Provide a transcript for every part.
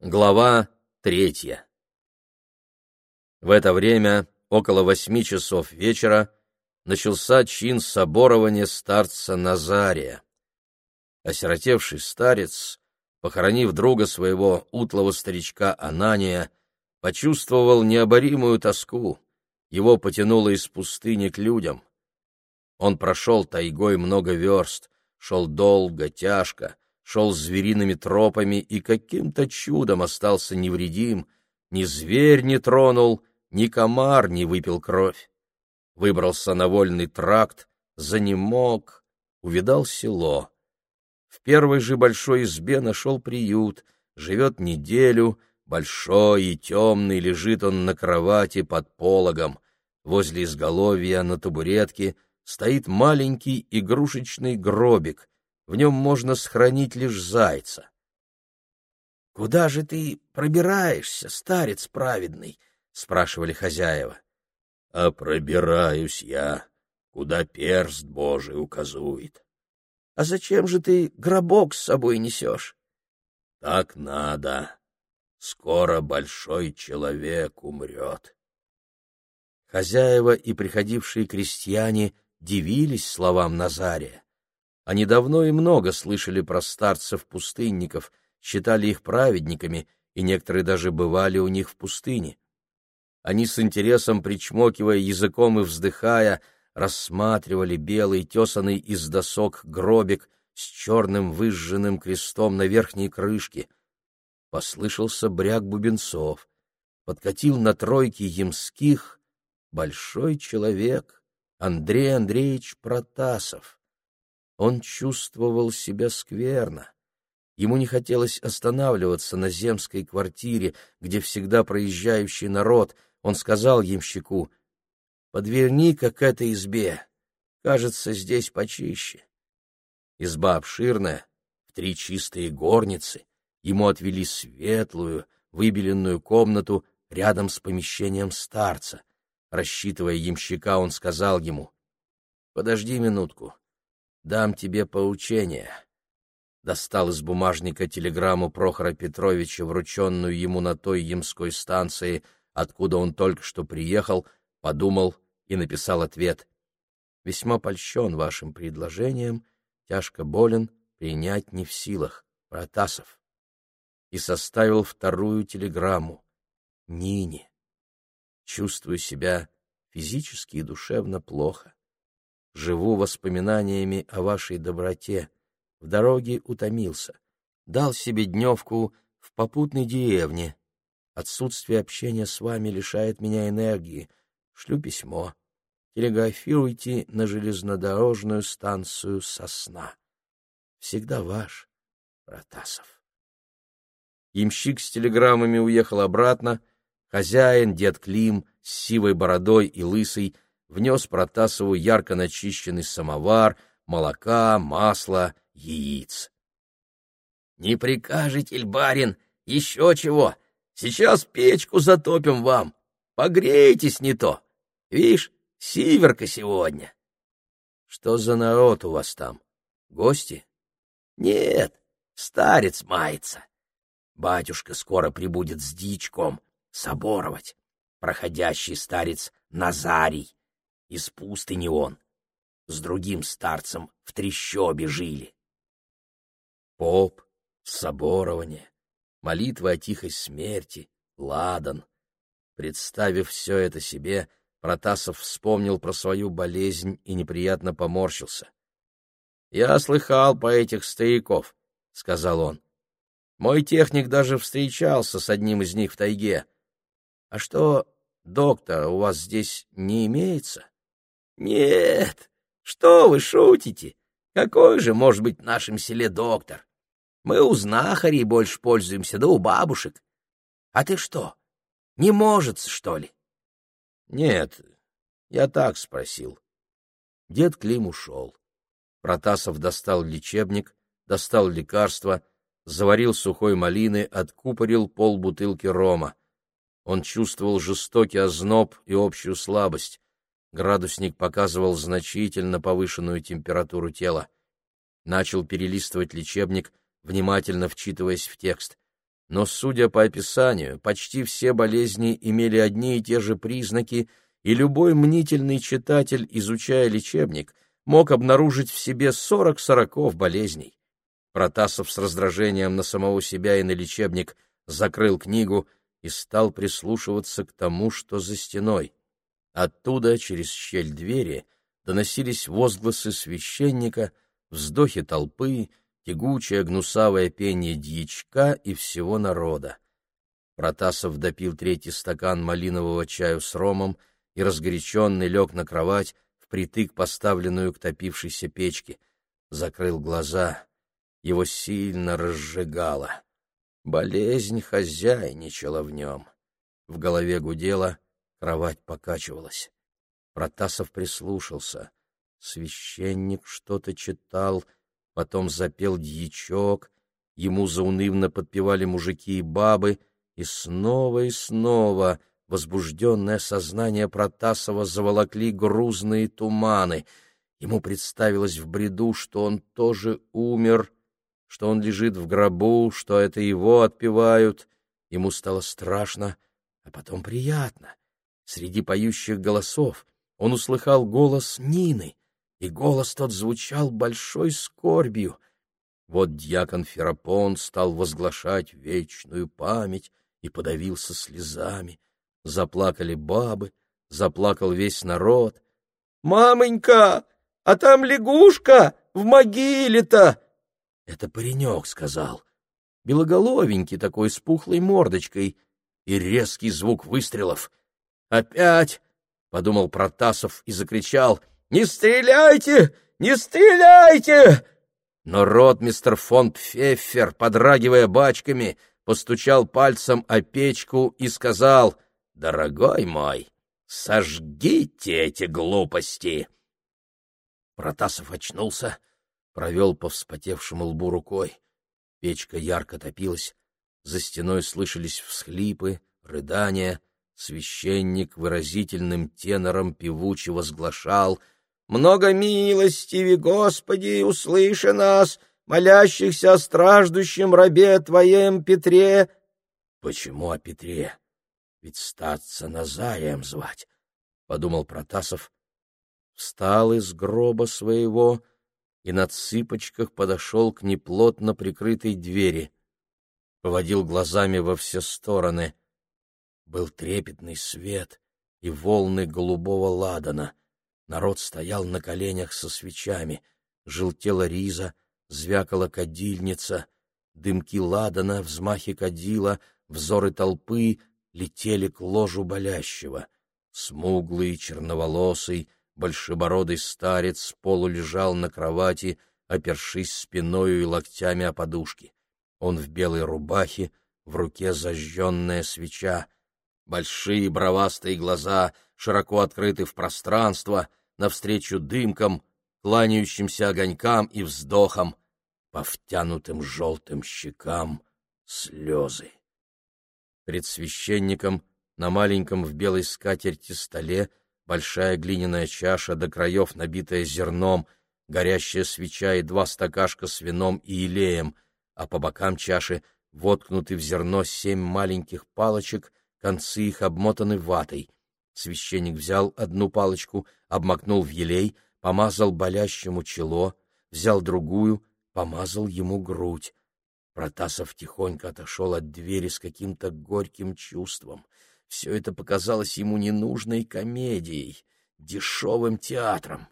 Глава третья В это время, около восьми часов вечера, начался чин соборования старца Назария. Осиротевший старец, похоронив друга своего утлого старичка Анания, почувствовал необоримую тоску, его потянуло из пустыни к людям. Он прошел тайгой много верст, шел долго, тяжко, шел звериными тропами и каким-то чудом остался невредим, ни зверь не тронул, ни комар не выпил кровь. Выбрался на вольный тракт, занемог, увидал село. В первой же большой избе нашел приют, живет неделю, большой и темный, лежит он на кровати под пологом. Возле изголовья на табуретке стоит маленький игрушечный гробик, в нем можно сохранить лишь зайца. — Куда же ты пробираешься, старец праведный? — спрашивали хозяева. — А пробираюсь я, куда перст Божий указует. — А зачем же ты гробок с собой несешь? — Так надо. Скоро большой человек умрет. Хозяева и приходившие крестьяне — дивились словам Назария. Они давно и много слышали про старцев-пустынников, считали их праведниками, и некоторые даже бывали у них в пустыне. Они с интересом, причмокивая языком и вздыхая, рассматривали белый, тесанный из досок гробик с черным выжженным крестом на верхней крышке. Послышался бряк бубенцов. Подкатил на тройке ямских большой человек. Андрей Андреевич Протасов. Он чувствовал себя скверно. Ему не хотелось останавливаться на земской квартире, где всегда проезжающий народ. Он сказал ямщику, «Подверни-ка к этой избе. Кажется, здесь почище». Изба обширная, в три чистые горницы. Ему отвели светлую, выбеленную комнату рядом с помещением старца. Рассчитывая ямщика, он сказал ему, «Подожди минутку, дам тебе поучение». Достал из бумажника телеграмму Прохора Петровича, врученную ему на той ямской станции, откуда он только что приехал, подумал и написал ответ. «Весьма польщен вашим предложением, тяжко болен, принять не в силах. Протасов». И составил вторую телеграмму. Нине. Чувствую себя физически и душевно плохо. Живу воспоминаниями о вашей доброте. В дороге утомился. Дал себе дневку в попутной деревне. Отсутствие общения с вами лишает меня энергии. Шлю письмо. Телеграфируйте на железнодорожную станцию «Сосна». Всегда ваш, Протасов. Ямщик с телеграммами уехал обратно, Хозяин, дед Клим, с сивой бородой и лысый, внес Протасову ярко начищенный самовар, молока, масла, яиц. — Не прикажете, барин, еще чего? Сейчас печку затопим вам. Погрейтесь не то. Вишь, сиверка сегодня. — Что за народ у вас там? Гости? — Нет, старец мается. Батюшка скоро прибудет с дичком, соборовать. Проходящий старец Назарий. Из пустыни он. С другим старцем в трещобе жили. Поп, соборование, молитва о тихой смерти, ладан. Представив все это себе, Протасов вспомнил про свою болезнь и неприятно поморщился. — Я слыхал по этих стояков, — сказал он. Мой техник даже встречался с одним из них в тайге. А что, доктор у вас здесь не имеется? Нет, что вы шутите? Какой же может быть в нашем селе доктор? Мы у знахарей больше пользуемся, да у бабушек. А ты что, не может, что ли? Нет, я так спросил. Дед Клим ушел. Протасов достал лечебник, достал лекарства, заварил сухой малины, откупорил полбутылки рома. Он чувствовал жестокий озноб и общую слабость. Градусник показывал значительно повышенную температуру тела. Начал перелистывать лечебник, внимательно вчитываясь в текст. но, судя по описанию, почти все болезни имели одни и те же признаки, и любой мнительный читатель, изучая лечебник, мог обнаружить в себе сорок сороков болезней. Протасов с раздражением на самого себя и на лечебник закрыл книгу и стал прислушиваться к тому, что за стеной. Оттуда, через щель двери, доносились возгласы священника, вздохи толпы, тягучее гнусавое пение дьячка и всего народа. Протасов допил третий стакан малинового чаю с ромом и, разгоряченный, лег на кровать, впритык поставленную к топившейся печке. Закрыл глаза. Его сильно разжигало. Болезнь хозяйничала в нем. В голове гудела, кровать покачивалась. Протасов прислушался. Священник что-то читал — потом запел дьячок, ему заунывно подпевали мужики и бабы, и снова и снова возбужденное сознание Протасова заволокли грузные туманы. Ему представилось в бреду, что он тоже умер, что он лежит в гробу, что это его отпевают. Ему стало страшно, а потом приятно. Среди поющих голосов он услыхал голос Нины — и голос тот звучал большой скорбью. Вот дьякон Ферапон стал возглашать вечную память и подавился слезами. Заплакали бабы, заплакал весь народ. «Мамонька, а там лягушка в могиле-то!» Это паренек сказал. Белоголовенький такой, с пухлой мордочкой, и резкий звук выстрелов. «Опять!» — подумал Протасов и закричал — не стреляйте! Не стреляйте!» Но ротмистер фон Пфеффер, подрагивая бачками, постучал пальцем о печку и сказал, «Дорогой мой, сожгите эти глупости!» Протасов очнулся, провел по вспотевшему лбу рукой. Печка ярко топилась, за стеной слышались всхлипы, рыдания. Священник выразительным тенором певуче возглашал — много милостиви, Господи, услыши нас, молящихся о страждущем рабе Твоем Петре. Почему о Петре? Ведь статься Назарием звать, — подумал Протасов. Встал из гроба своего и на цыпочках подошел к неплотно прикрытой двери. Поводил глазами во все стороны. Был трепетный свет и волны голубого ладана — Народ стоял на коленях со свечами, желтела риза, звякала кадильница, дымки ладана, взмахи кадила, взоры толпы летели к ложу болящего. Смуглый, черноволосый, большебородый старец полу лежал на кровати, опершись спиною и локтями о подушки. Он в белой рубахе, в руке зажженная свеча. Большие бровастые глаза широко открыты в пространство, навстречу дымкам, кланяющимся огонькам и вздохам, по втянутым желтым щекам слезы. Пред священником на маленьком в белой скатерти столе большая глиняная чаша до краев, набитая зерном, горящая свеча и два стакашка с вином и елеем, а по бокам чаши воткнуты в зерно семь маленьких палочек, концы их обмотаны ватой. Священник взял одну палочку, обмакнул в елей, помазал болящему чело, взял другую, помазал ему грудь. Протасов тихонько отошел от двери с каким-то горьким чувством. Все это показалось ему ненужной комедией, дешевым театром.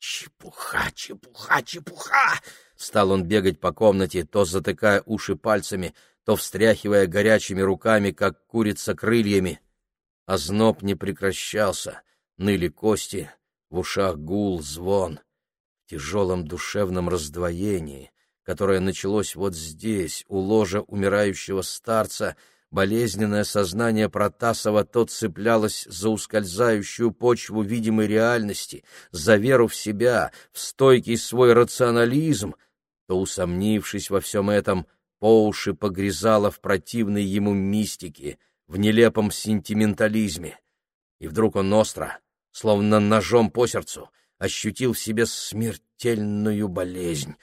«Чепуха, чепуха, чепуха!» Стал он бегать по комнате, то затыкая уши пальцами, то встряхивая горячими руками, как курица крыльями. Озноб не прекращался, ныли кости, в ушах гул, звон. В тяжелом душевном раздвоении, которое началось вот здесь, у ложа умирающего старца, болезненное сознание Протасова то цеплялось за ускользающую почву видимой реальности, за веру в себя, в стойкий свой рационализм, то, усомнившись во всем этом, по уши погрязало в противной ему мистике — в нелепом сентиментализме. И вдруг он остро, словно ножом по сердцу, ощутил в себе смертельную болезнь,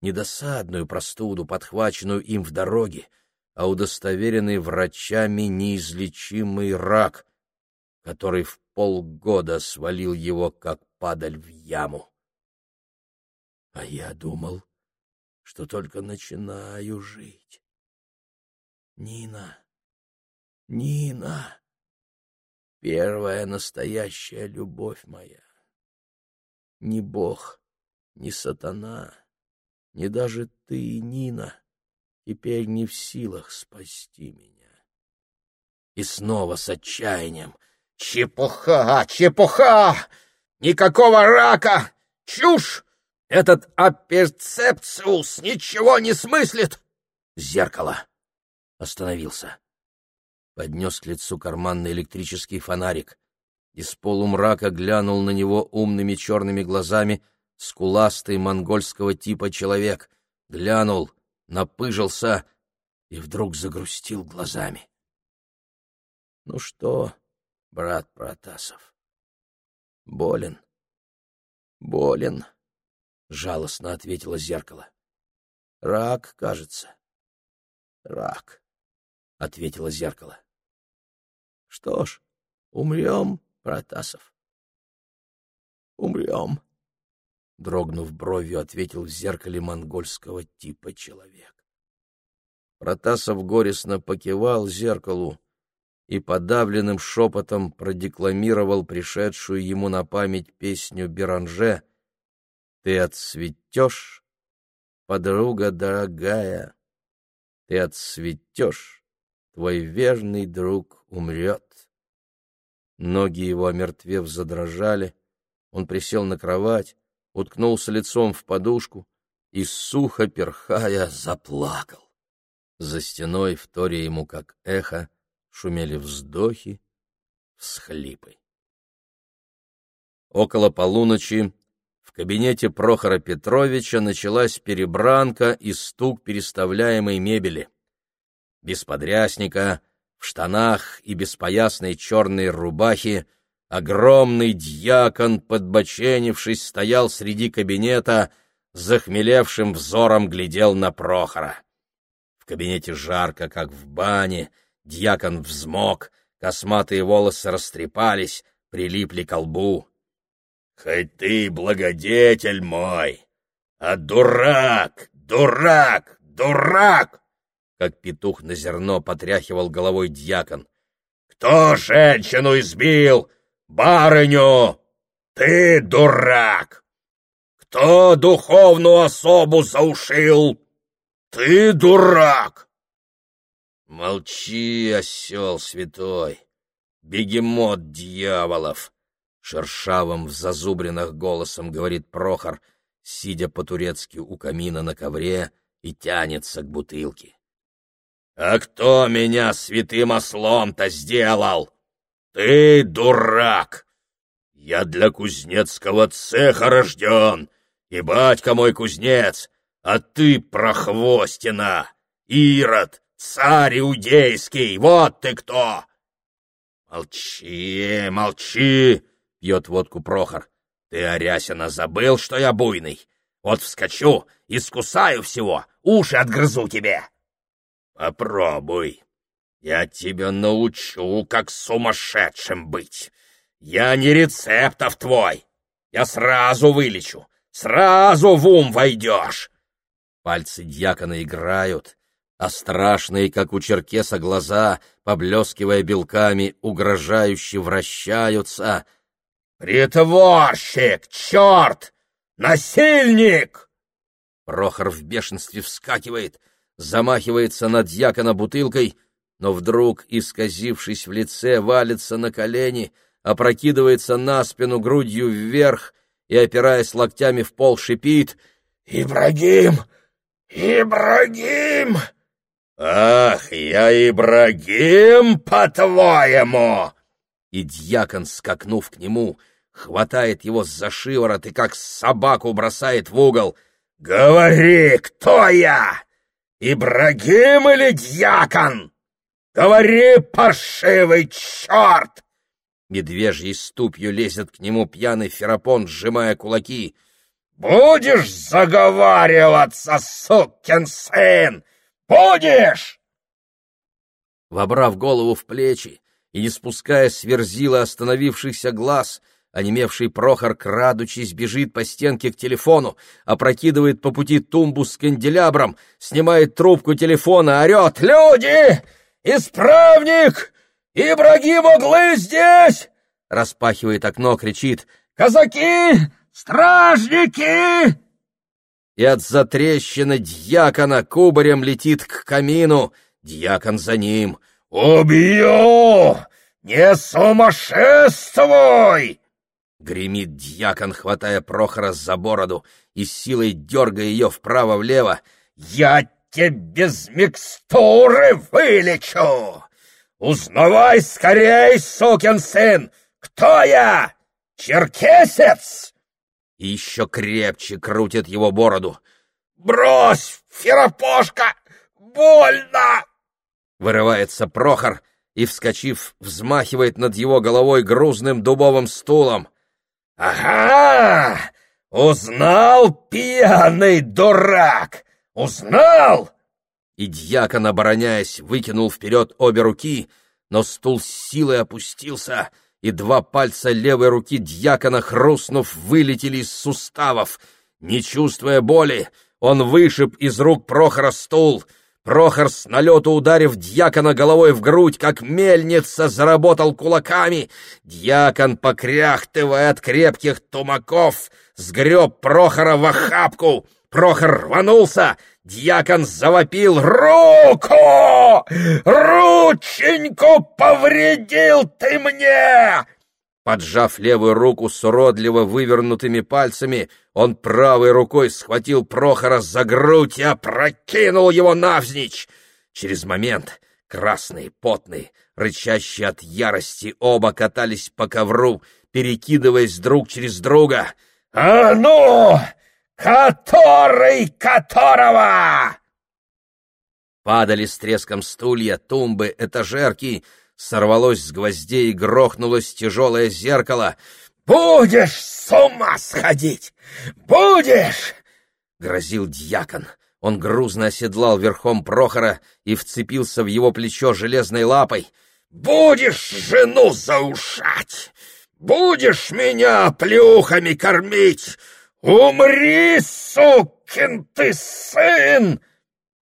недосадную простуду, подхваченную им в дороге, а удостоверенный врачами неизлечимый рак, который в полгода свалил его, как падаль в яму. А я думал, что только начинаю жить. Нина, Нина, первая настоящая любовь моя. Ни Бог, ни сатана, ни даже ты, Нина, теперь не в силах спасти меня. И снова с отчаянием. Чепуха, чепуха! Никакого рака! Чушь! Этот аперцепциус ничего не смыслит! Зеркало. Остановился. Поднес к лицу карманный электрический фонарик. Из полумрака глянул на него умными черными глазами скуластый монгольского типа человек. Глянул, напыжился и вдруг загрустил глазами. — Ну что, брат Протасов, болен? — Болен, — жалостно ответило зеркало. — Рак, кажется. — Рак, — ответило зеркало. — Что ж, умрем, Протасов. — Умрем. — дрогнув бровью, ответил в зеркале монгольского типа человек. Протасов горестно покивал зеркалу и подавленным шепотом продекламировал пришедшую ему на память песню Беранже «Ты отцветешь, подруга дорогая, ты отцветешь, твой верный друг умрет». Ноги его, омертвев, задрожали, он присел на кровать, уткнулся лицом в подушку и, сухо перхая, заплакал. За стеной, вторя ему как эхо, шумели вздохи, всхлипы. Около полуночи кабинете Прохора Петровича началась перебранка и стук переставляемой мебели. Без подрясника, в штанах и беспоясной черной рубахе Огромный дьякон, подбоченившись, стоял среди кабинета, захмелевшим взором глядел на Прохора. В кабинете жарко, как в бане, дьякон взмок, косматые волосы растрепались, прилипли к лбу. — Хоть ты благодетель мой, а дурак, дурак, дурак! Как петух на зерно потряхивал головой дьякон. — Кто женщину избил? барыню! Ты дурак! Кто духовную особу заушил? Ты дурак! Молчи, осел святой, бегемот дьяволов! Шершавым в зазубринах голосом говорит Прохор, сидя по-турецки у камина на ковре и тянется к бутылке. «А кто меня святым ослом-то сделал?» «Ты дурак! Я для кузнецкого цеха рожден, и батька мой кузнец, а ты прохвостина, Ирод, царь иудейский, вот ты кто!» «Молчи, молчи!» — пьет водку Прохор. «Ты, Арясина, забыл, что я буйный? Вот вскочу и скусаю всего, уши отгрызу тебе!» «Попробуй!» Я тебя научу, как сумасшедшим быть. Я не рецептов твой. Я сразу вылечу, сразу в ум войдешь. Пальцы дьякона играют, а страшные, как у черкеса, глаза, поблескивая белками, угрожающе вращаются. «Притворщик! Черт! Насильник!» Прохор в бешенстве вскакивает, замахивается над дьякона бутылкой — но вдруг, исказившись в лице, валится на колени, опрокидывается на спину грудью вверх и, опираясь локтями в пол, шипит «Ибрагим! Ибрагим!» «Ах, я Ибрагим, по-твоему!» И дьякон, скакнув к нему, хватает его за шиворот и как собаку бросает в угол. «Говори, кто я? Ибрагим или дьякон?» Говори, паршивый черт! Медвежьей ступью лезет к нему пьяный ферапон, сжимая кулаки. «Будешь заговариваться, сукин сын? Будешь?» Вобрав голову в плечи и не спуская с верзила остановившихся глаз, онемевший Прохор, крадучись, бежит по стенке к телефону, опрокидывает по пути тумбу с канделябром, снимает трубку телефона, орет «Люди! Исправник! Ибрагим Углы здесь!» Распахивает окно, кричит «Казаки! Стражники!» И от затрещины дьякона кубарем летит к камину, дьякон за ним. «Убью! Не сумасшествуй!» Гремит дьякон, хватая Прохора за бороду и силой дергая ее вправо-влево. «Я тебе без микстуры вылечу! Узнавай скорей, сукин сын! Кто я? Черкесец!» И еще крепче крутит его бороду. «Брось, Ферапошка! Больно!» Вырывается Прохор и, вскочив, взмахивает над его головой грузным дубовым стулом. «Ага! Узнал, пьяный дурак! Узнал!» И дьякон, обороняясь, выкинул вперед обе руки, но стул с силой опустился, и два пальца левой руки дьякона, хрустнув, вылетели из суставов. Не чувствуя боли, он вышиб из рук Прохора стул — Прохор с налету ударив дьякона головой в грудь, как мельница, заработал кулаками. Дьякон, покряхтывая от крепких тумаков, сгреб Прохора в охапку. Прохор рванулся, дьякон завопил «Руку! Рученьку повредил ты мне!» Поджав левую руку с уродливо вывернутыми пальцами, он правой рукой схватил Прохора за грудь и опрокинул его навзничь. Через момент красный, потный, рычащий от ярости, оба катались по ковру, перекидываясь друг через друга. «А ну! Который которого?» Падали с треском стулья, тумбы, этажерки — сорвалось с гвоздей и грохнулось тяжелое зеркало. «Будешь с ума сходить! Будешь!» — грозил дьякон. Он грузно оседлал верхом Прохора и вцепился в его плечо железной лапой. «Будешь жену заушать! Будешь меня плюхами кормить! Умри, сукин ты сын!»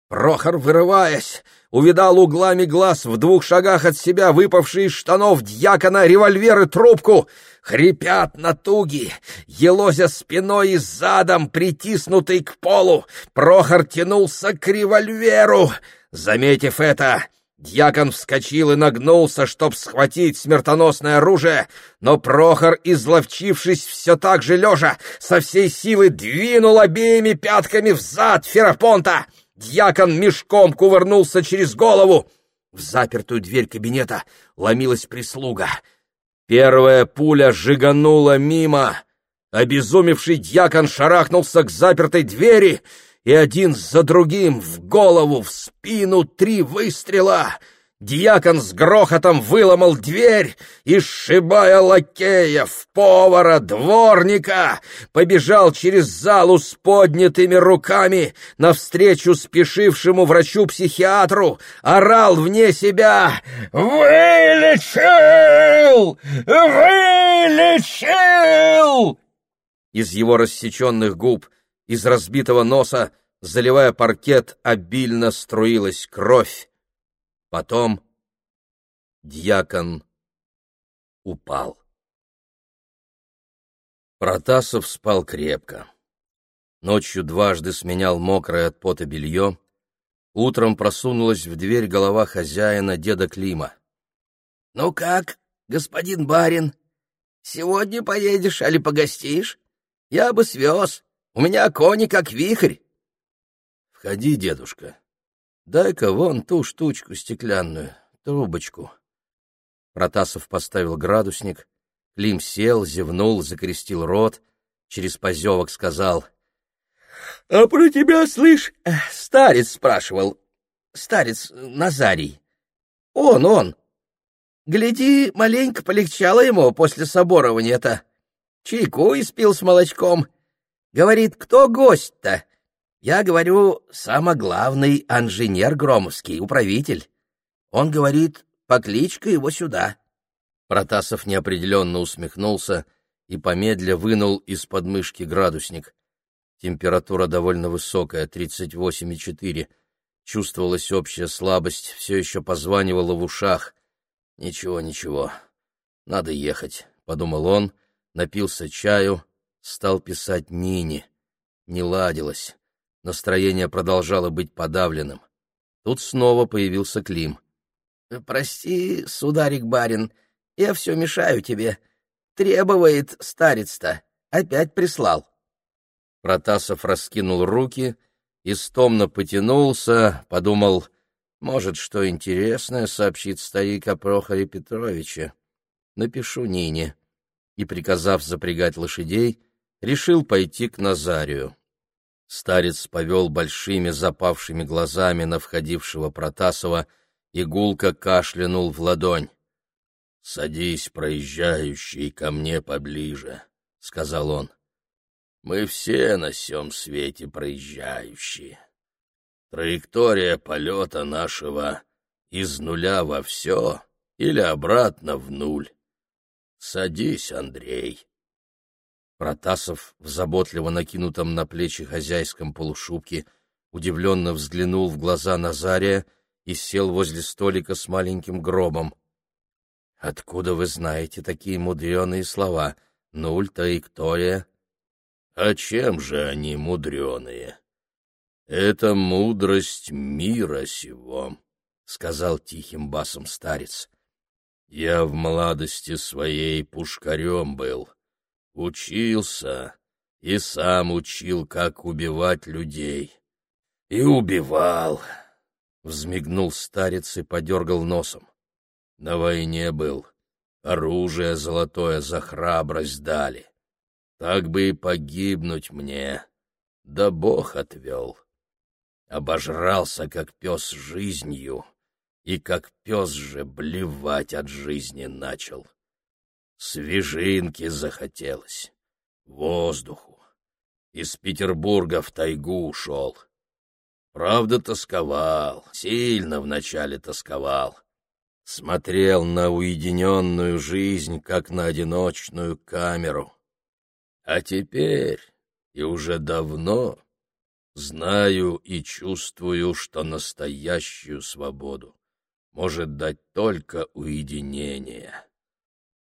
Прохор, вырываясь, увидал углами глаз в двух шагах от себя выпавшие из штанов дьякона револьвер и трубку. Хрипят натуги, елозя спиной и задом, притиснутый к полу. Прохор тянулся к револьверу. Заметив это, Дьякон вскочил и нагнулся, чтоб схватить смертоносное оружие, но Прохор, изловчившись все так же лежа, со всей силы двинул обеими пятками в зад Ферапонта. Дьякон мешком кувырнулся через голову. В запертую дверь кабинета ломилась прислуга. Первая пуля жиганула мимо. Обезумевший дьякон шарахнулся к запертой двери, и один за другим в голову, в спину три выстрела — Дьякон с грохотом выломал дверь и, сшибая лакеев, повара, дворника, побежал через залу с поднятыми руками навстречу спешившему врачу-психиатру, орал вне себя «Вылечил! Вылечил!» Из его рассеченных губ, из разбитого носа, заливая паркет, обильно струилась кровь. Потом дьякон упал. Протасов спал крепко. Ночью дважды сменял мокрое от пота белье. Утром просунулась в дверь голова хозяина, деда Клима. — Ну как, господин барин, сегодня поедешь, али погостишь? Я бы свез, у меня кони как вихрь. — Входи, дедушка, Дай-ка вон ту штучку стеклянную, трубочку. Протасов поставил градусник. Клим сел, зевнул, закрестил рот. Через позевок сказал. — А про тебя, слышь, старец спрашивал. Старец Назарий. Он, он. Гляди, маленько полегчало ему после соборования-то. Чайку испил с молочком. Говорит, кто гость-то? Я говорю, самый главный инженер Громовский, управитель. Он говорит, покличка его сюда. Протасов неопределенно усмехнулся и помедля вынул из подмышки градусник. Температура довольно высокая, 38,4. Чувствовалась общая слабость, все еще позванивала в ушах. «Ничего, ничего, надо ехать», — подумал он, напился чаю, стал писать Нине. Не ладилось, настроение продолжало быть подавленным. Тут снова появился Клим. «Прости, сударик-барин, я все мешаю тебе. Требует старец-то, опять прислал». Протасов раскинул руки, истомно потянулся, подумал, может, что интересное сообщит старик о Прохоре Петровиче. Напишу Нине. И, приказав запрягать лошадей, решил пойти к Назарию. Старец повел большими запавшими глазами на входившего Протасова, и гулко кашлянул в ладонь. — Садись, проезжающий, ко мне поближе, — сказал он. Мы все на сём свете проезжающие. Траектория полета нашего из нуля во все или обратно в нуль. Садись, Андрей. Протасов в заботливо накинутом на плечи хозяйском полушубке удивленно взглянул в глаза Назария и сел возле столика с маленьким гробом. — Откуда вы знаете такие мудреные слова? Нуль, траектория, а чем же они мудреные? Это мудрость мира сего, — сказал тихим басом старец. Я в молодости своей пушкарем был, учился и сам учил, как убивать людей. И убивал, — взмигнул старец и подергал носом. На войне был, оружие золотое за храбрость дали. Так бы и погибнуть мне, да Бог отвел. Обожрался, как пес, жизнью, и как пес же блевать от жизни начал. Свежинки захотелось, воздуху. Из Петербурга в тайгу ушел. Правда, тосковал, сильно вначале тосковал. Смотрел на уединенную жизнь, как на одиночную камеру. А теперь, и уже давно, знаю и чувствую, что настоящую свободу может дать только уединение,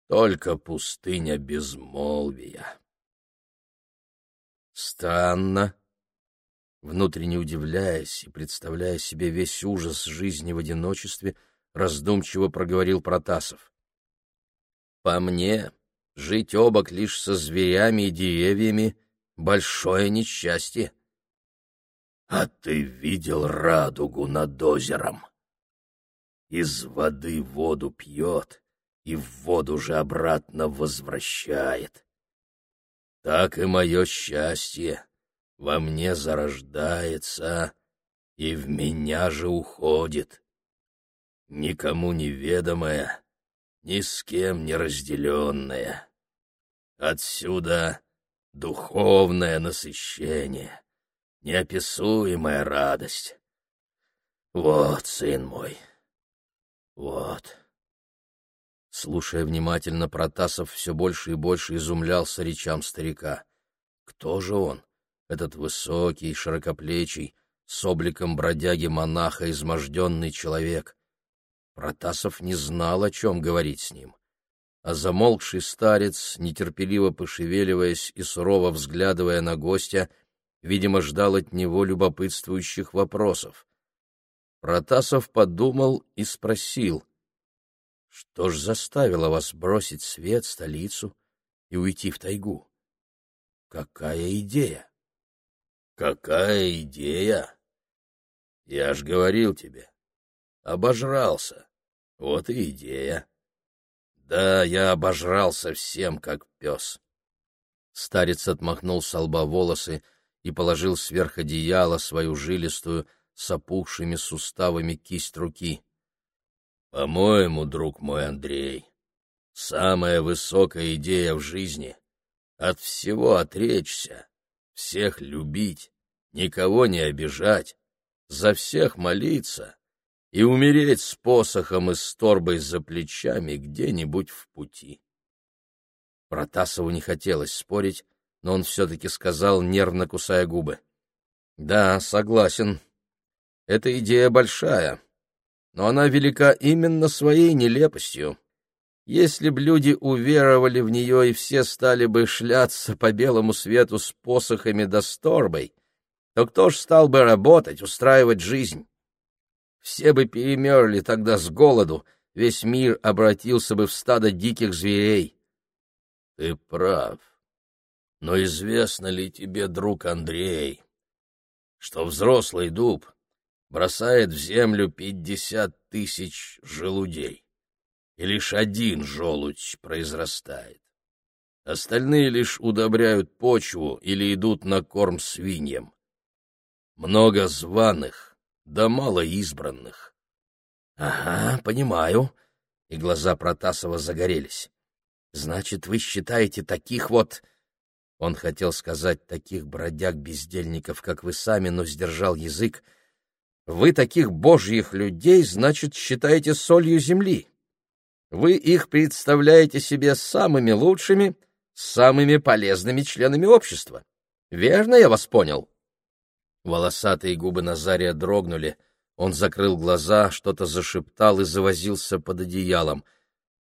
только пустыня безмолвия. Странно, внутренне удивляясь и представляя себе весь ужас жизни в одиночестве, раздумчиво проговорил Протасов. По мне, Жить обок лишь со зверями и деревьями — большое несчастье. А ты видел радугу над озером? Из воды воду пьет и в воду же обратно возвращает. Так и мое счастье во мне зарождается и в меня же уходит. Никому неведомое, ни с кем не разделенное. Отсюда духовное насыщение, неописуемая радость. Вот, сын мой, вот. Слушая внимательно, Протасов все больше и больше изумлялся речам старика. Кто же он, этот высокий, широкоплечий, с обликом бродяги-монаха изможденный человек? Протасов не знал, о чем говорить с ним а замолкший старец, нетерпеливо пошевеливаясь и сурово взглядывая на гостя, видимо, ждал от него любопытствующих вопросов. Протасов подумал и спросил, «Что ж заставило вас бросить свет, столицу и уйти в тайгу? Какая идея?» «Какая идея? Я ж говорил тебе, обожрался, вот и идея». Да, я обожрался всем, как пес. Старец отмахнул с лба волосы и положил сверх одеяла свою жилистую, с опухшими суставами кисть руки. По-моему, друг мой Андрей, самая высокая идея в жизни — от всего отречься, всех любить, никого не обижать, за всех молиться и умереть с посохом и с торбой за плечами где-нибудь в пути. Протасову не хотелось спорить, но он все-таки сказал, нервно кусая губы. — Да, согласен. Эта идея большая, но она велика именно своей нелепостью. Если б люди уверовали в нее и все стали бы шляться по белому свету с посохами да сторбой, то кто ж стал бы работать, устраивать жизнь? Все бы перемерли тогда с голоду, весь мир обратился бы в стадо диких зверей. Ты прав. Но известно ли тебе, друг Андрей, что взрослый дуб бросает в землю пятьдесят тысяч желудей? и лишь один желудь произрастает. Остальные лишь удобряют почву или идут на корм свиньям. Много званых, да мало избранных. — Ага, понимаю. И глаза Протасова загорелись. — Значит, вы считаете таких вот... Он хотел сказать таких бродяг-бездельников, как вы сами, но сдержал язык. Вы таких божьих людей, значит, считаете солью земли. Вы их представляете себе самыми лучшими, самыми полезными членами общества. Верно я вас понял?» Волосатые губы Назария дрогнули. Он закрыл глаза, что-то зашептал и завозился под одеялом.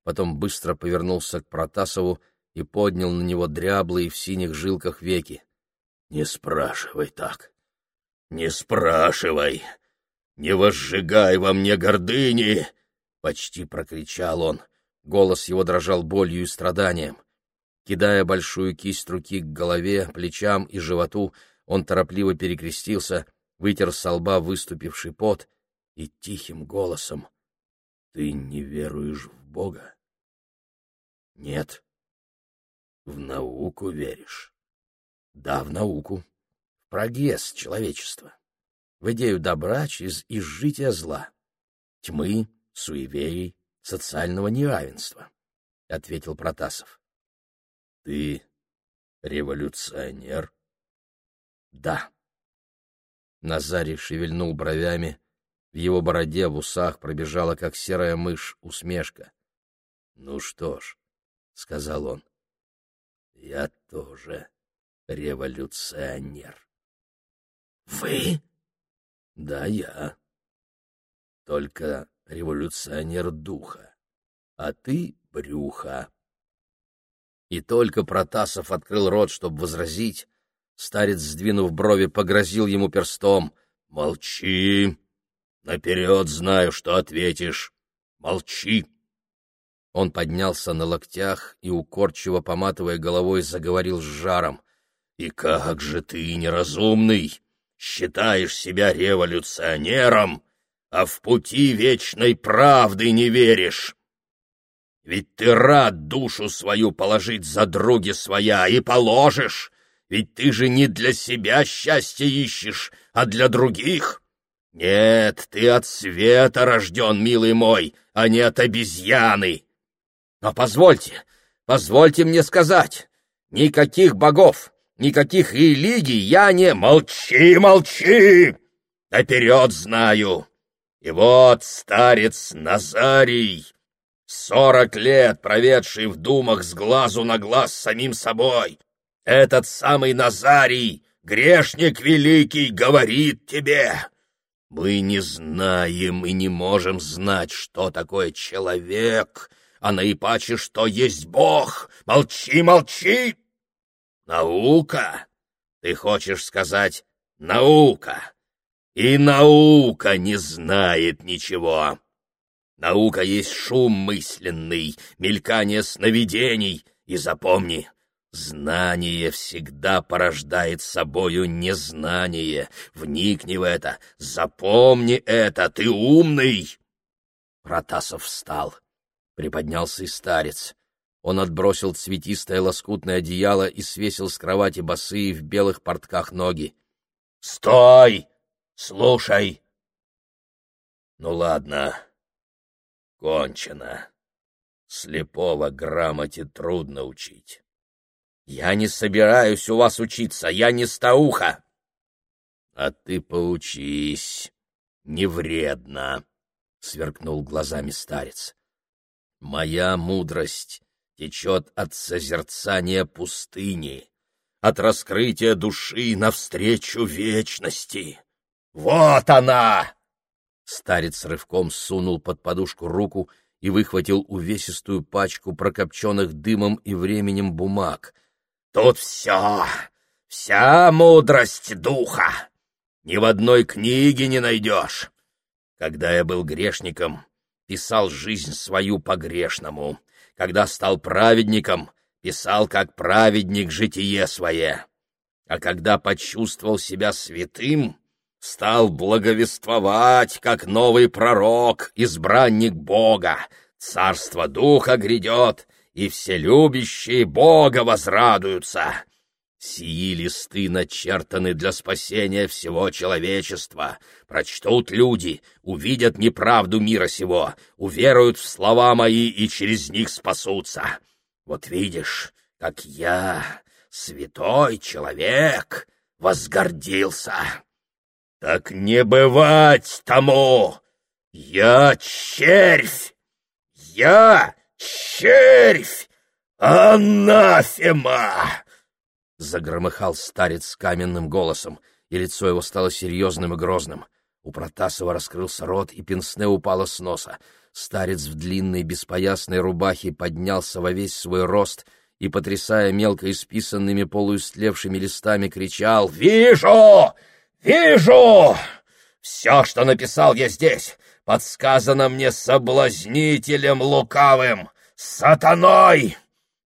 Потом быстро повернулся к Протасову и поднял на него дряблые в синих жилках веки. — Не спрашивай так. Не спрашивай. Не возжигай во мне гордыни. — почти прокричал он. Голос его дрожал болью и страданием. Кидая большую кисть руки к голове, плечам и животу, он торопливо перекрестился, вытер со лба выступивший пот и тихим голосом. — Ты не веруешь в Бога? — Нет. — В науку веришь? — Да, в науку. В прогресс человечества. В идею добра через изжитие зла. Тьмы, суеверий, социального неравенства, — ответил Протасов. — Ты революционер? — Да. Назарий шевельнул бровями, в его бороде в усах пробежала, как серая мышь, усмешка. — Ну что ж, — сказал он, — я тоже революционер. — Вы? — Да, я. Только революционер духа, а ты — брюха. И только Протасов открыл рот, чтобы возразить, старец, сдвинув брови, погрозил ему перстом. — Молчи! Наперед знаю, что ответишь. Молчи! Он поднялся на локтях и, укорчиво поматывая головой, заговорил с жаром. — И как же ты, неразумный, считаешь себя революционером? — а в пути вечной правды не веришь. Ведь ты рад душу свою положить за други своя, и положишь, ведь ты же не для себя счастье ищешь, а для других. Нет, ты от света рожден, милый мой, а не от обезьяны. Но позвольте, позвольте мне сказать, никаких богов, никаких религий я не... Молчи, молчи! Наперед знаю, и вот старец Назарий, сорок лет проведший в думах с глазу на глаз самим собой, этот самый Назарий, грешник великий, говорит тебе, мы не знаем и не можем знать, что такое человек, а наипаче, что есть Бог. Молчи, молчи! Наука? Ты хочешь сказать наука? И наука не знает ничего. Наука есть шум мысленный, мелькание сновидений. И запомни, знание всегда порождает собою незнание. Вникни в это, запомни это, ты умный. Протасов встал. Приподнялся и старец. Он отбросил цветистое лоскутное одеяло и свесил с кровати босые в белых портках ноги. «Стой!» Слушай. Ну ладно. Кончено. Слепого грамоте трудно учить. Я не собираюсь у вас учиться, я не стауха. А ты поучись. Не вредно. — сверкнул глазами старец. «Моя мудрость течет от созерцания пустыни, от раскрытия души навстречу вечности. Вот она!» Старец рывком сунул под подушку руку и выхватил увесистую пачку прокопченных дымом и временем бумаг. «Тут все, вся мудрость духа! Ни в одной книге не найдешь. Когда я был грешником, писал жизнь свою по-грешному. Когда стал праведником, писал как праведник житие свое. А когда почувствовал себя святым, стал благовествовать, как новый пророк, избранник Бога. Царство Духа грядет, и все любящие Бога возрадуются. Сии листы начертаны для спасения всего человечества. Прочтут люди, увидят неправду мира сего, уверуют в слова мои и через них спасутся. Вот видишь, как я, святой человек, возгордился. Так не бывать тому! Я червь! Я червь! Анафема! Загромыхал старец каменным голосом, и лицо его стало серьезным и грозным. У Протасова раскрылся рот, и пенсне упало с носа. Старец в длинной беспоясной рубахе поднялся во весь свой рост и, потрясая мелко исписанными полуистлевшими листами, кричал «Вижу! «Вижу! Все, что написал я здесь, подсказано мне соблазнителем лукавым, сатаной!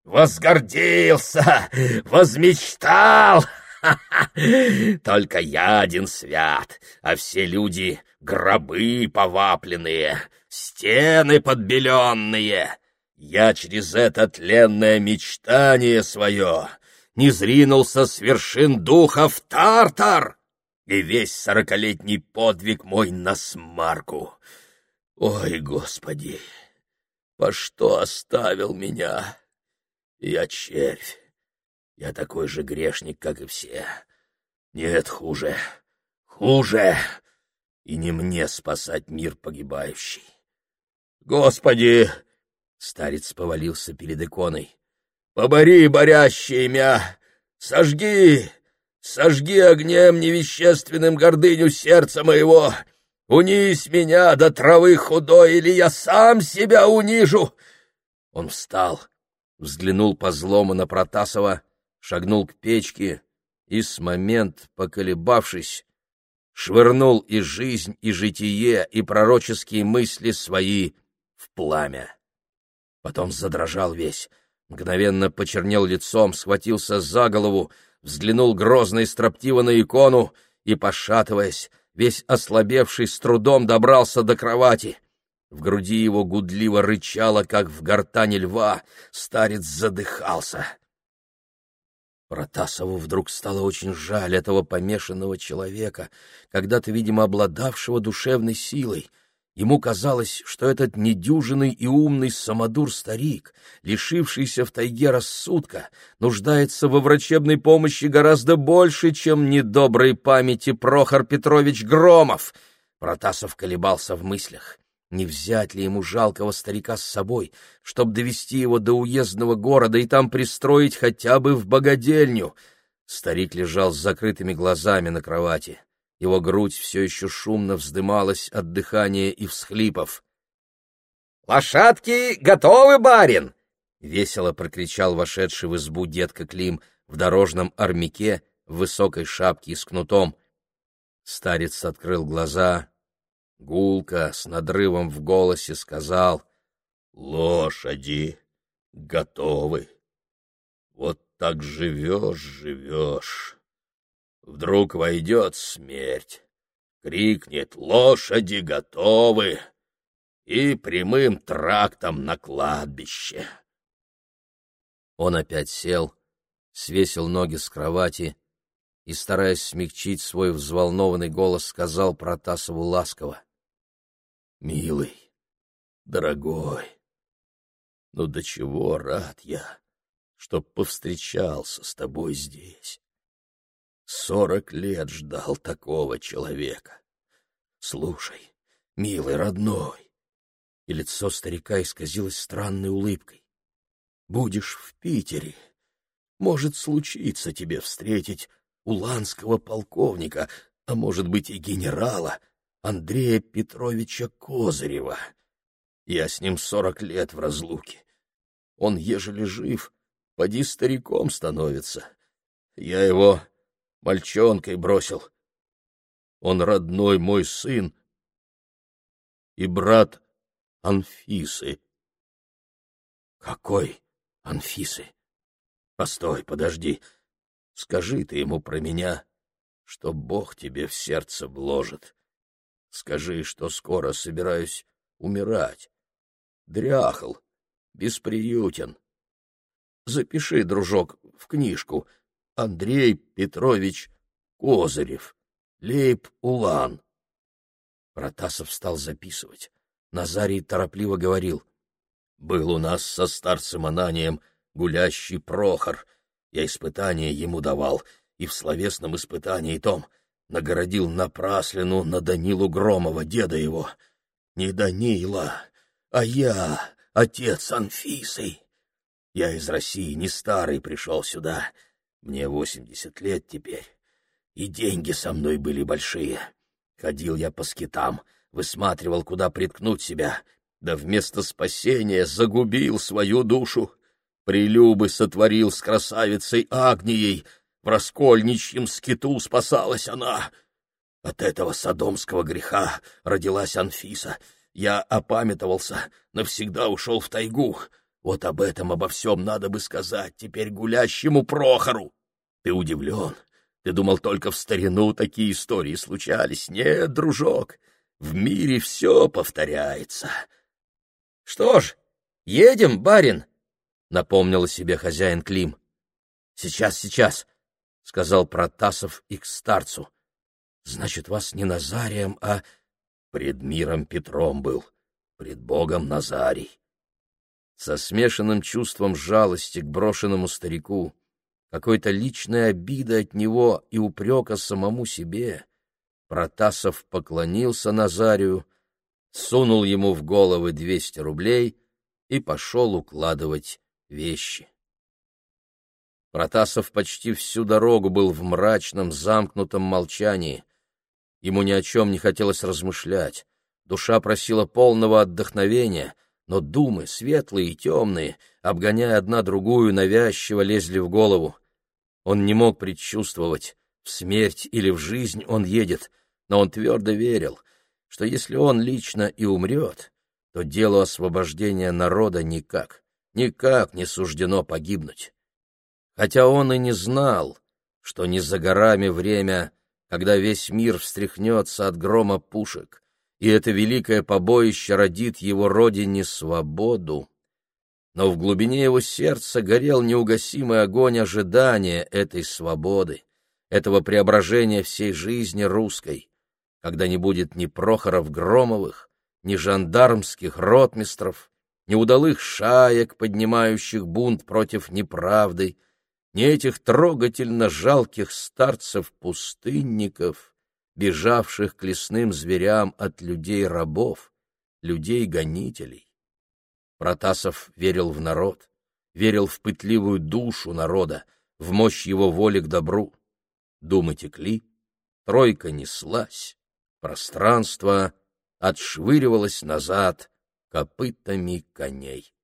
Возгордился, возмечтал! Только я один свят, а все люди — гробы повапленные, стены подбеленные. Я через это тленное мечтание свое не зринулся с вершин духа в Тартар!» и весь сорокалетний подвиг мой на смарку. Ой, Господи, по что оставил меня? Я червь, я такой же грешник, как и все. Нет, хуже, хуже, и не мне спасать мир погибающий. Господи! Старец повалился перед иконой. Побори, борящие мя! Сожги! Сожги огнем невещественным гордыню сердца моего! Унись меня до травы худой, или я сам себя унижу!» Он встал, взглянул по злому на Протасова, шагнул к печке и, с момент поколебавшись, швырнул и жизнь, и житие, и пророческие мысли свои в пламя. Потом задрожал весь, мгновенно почернел лицом, схватился за голову, взглянул грозно и строптиво на икону и, пошатываясь, весь ослабевший, с трудом добрался до кровати. В груди его гудливо рычало, как в гортане льва, старец задыхался. Протасову вдруг стало очень жаль этого помешанного человека, когда-то, видимо, обладавшего душевной силой — Ему казалось, что этот недюжинный и умный самодур-старик, лишившийся в тайге рассудка, нуждается во врачебной помощи гораздо больше, чем недоброй памяти Прохор Петрович Громов. Протасов колебался в мыслях. Не взять ли ему жалкого старика с собой, чтобы довести его до уездного города и там пристроить хотя бы в богадельню? Старик лежал с закрытыми глазами на кровати. Его грудь все еще шумно вздымалась от дыхания и всхлипов. «Лошадки готовы, барин!» — весело прокричал вошедший в избу детка Клим в дорожном армяке в высокой шапке с кнутом. Старец открыл глаза, гулко, с надрывом в голосе сказал «Лошади готовы! Вот так живешь, живешь!» Вдруг войдет смерть, крикнет «Лошади готовы!» и прямым трактом на кладбище. Он опять сел, свесил ноги с кровати и, стараясь смягчить свой взволнованный голос, сказал Протасову ласково. «Милый, дорогой, ну до чего рад я, что повстречался с тобой здесь. Сорок лет ждал такого человека. Слушай, милый родной, и лицо старика исказилось странной улыбкой. «Будешь в Питере. Может случиться тебе встретить уланского полковника, а может быть и генерала Андрея Петровича Козырева. Я с ним сорок лет в разлуке. Он, ежели жив, поди стариком становится. Я его мальчонкой бросил. Он родной мой сын и брат Анфисы. Какой Анфисы? Постой, подожди. Скажи ты ему про меня, что Бог тебе в сердце вложит. Скажи, что скоро собираюсь умирать. Дряхал, бесприютен. Запиши, дружок, в книжку Андрей Петрович Козырев, Лейб-Улан. Протасов стал записывать. Назарий торопливо говорил. «Был у нас со старцем Ананием гулящий Прохор. Я испытание ему давал, и в словесном испытании том нагородил напраслину на Данилу Громова, деда его. Не Данила, а я, отец Анфисы. Я из России не старый пришел сюда, мне восемьдесят лет теперь, и деньги со мной были большие. Ходил я по скитам, высматривал, куда приткнуть себя, да вместо спасения загубил свою душу. Прилюбы сотворил с красавицей Агнией, в раскольничьем скиту спасалась она. От этого содомского греха родилась Анфиса. Я опамятовался, навсегда ушел в тайгу. Вот об этом, обо всем надо бы сказать теперь гулящему Прохору. Ты удивлен? Ты думал, только в старину такие истории случались? Нет, дружок, в мире все повторяется. — Что ж, едем, барин? напомнил себе хозяин Клим. Сейчас, сейчас, сказал Протасов и к старцу. Значит, вас не Назарием, а пред миром Петром был, пред Богом Назарий. Со смешанным чувством жалости к брошенному старику, какой-то личной обиды от него и упрека самому себе, Протасов поклонился Назарию, сунул ему в головы двести рублей и пошел укладывать вещи. Протасов почти всю дорогу был в мрачном, замкнутом молчании. Ему ни о чем не хотелось размышлять. Душа просила полного отдохновения, но думы, светлые и темные, обгоняя одна другую, навязчиво лезли в голову. Он не мог предчувствовать, в смерть или в жизнь он едет, но он твердо верил, что если он лично и умрет, то делу освобождения народа никак никак не суждено погибнуть. Хотя он и не знал, что не за горами время, когда весь мир встряхнется от грома пушек, и это великое побоище родит его родине свободу. Но в глубине его сердца горел неугасимый огонь ожидания этой свободы, этого преображения всей жизни русской, когда не будет ни Прохоров Громовых, ни жандармских ротмистров, ни удалых шаек, поднимающих бунт против неправды, ни этих трогательно жалких старцев-пустынников, бежавших к лесным зверям от людей-рабов, людей-гонителей. Протасов верил в народ, верил в пытливую душу народа, в мощь его воли к добру. Думы текли, тройка неслась, пространство отшвыривалось назад — копытами коней.